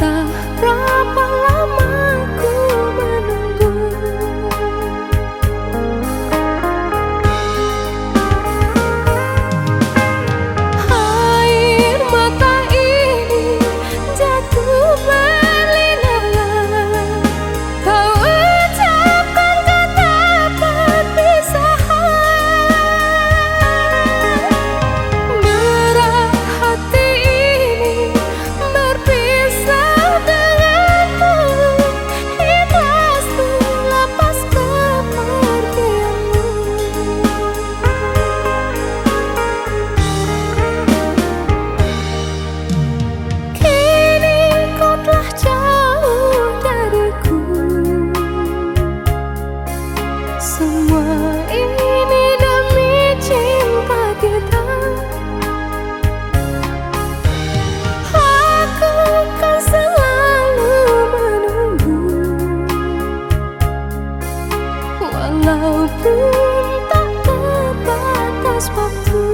ตารั Walaupun tak terbatas waktu